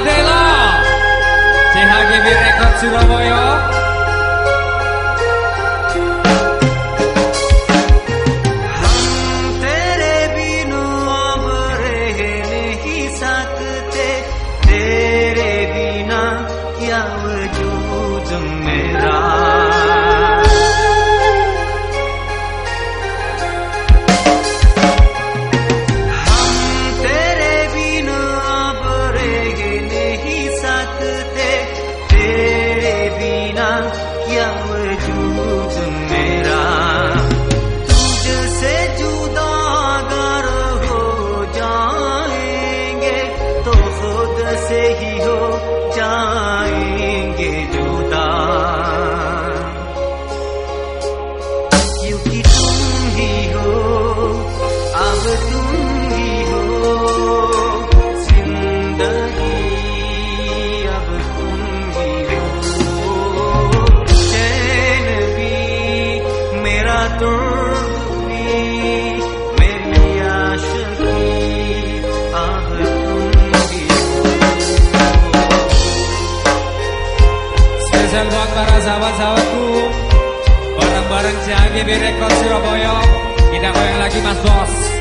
Adela. CHGB Rekod Surabaya. मेरा तुझसे हो जाएंगे तो खुद से ही हो जाएंगे जो sahabat-sahabatku Bareng-bareng CAGB Rekor Surabaya Kita goyang lagi Mas Bos